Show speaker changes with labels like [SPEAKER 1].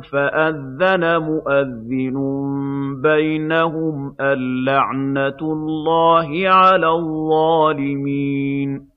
[SPEAKER 1] فَأَذَّنَ مُؤَذِّنٌ بَيْنَهُمْ اللَّعْنَةُ اللَّهِ عَلَى الظَّالِمِينَ.